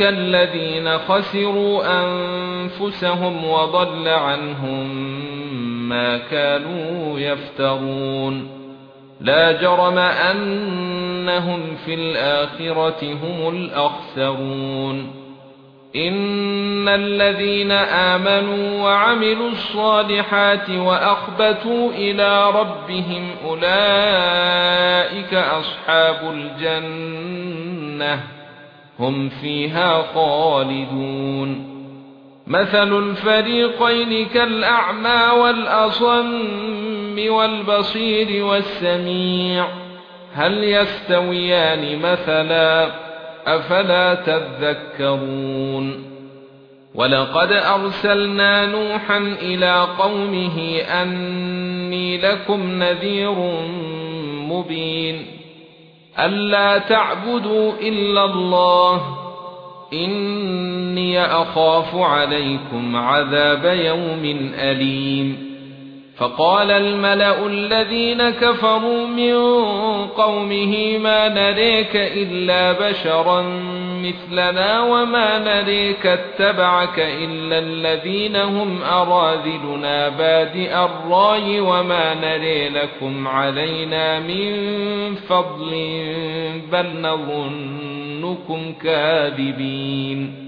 أولئك الذين خسروا أنفسهم وضل عنهم ما كانوا يفترون. لا جرم أنهم في الآخرة هم الأخسرون. إن الذين آمنوا وعملوا الصالحات وأخبتوا إلى ربهم أولئك أصحاب الجنة. هم فيها خالدون. مثل الفريقين كالأعمى والأصم والبصير والسميع. هل يستويان مثلا؟ أفلا تذكرون. ولقد أرسلنا نوحا إلى قومه أني لكم نذير مبين. ألا تعبدوا إلا الله. إني أخاف عليكم عذاب يوم أليم. فقال الملأ الذين كفروا من قومه ما نريك إلا بشرا مثلنا وما نريك اتبعك إلا الذين هم أراذلنا بادئ الرأي وما نري لكم علينا من فضل بل نظنكم كاذبين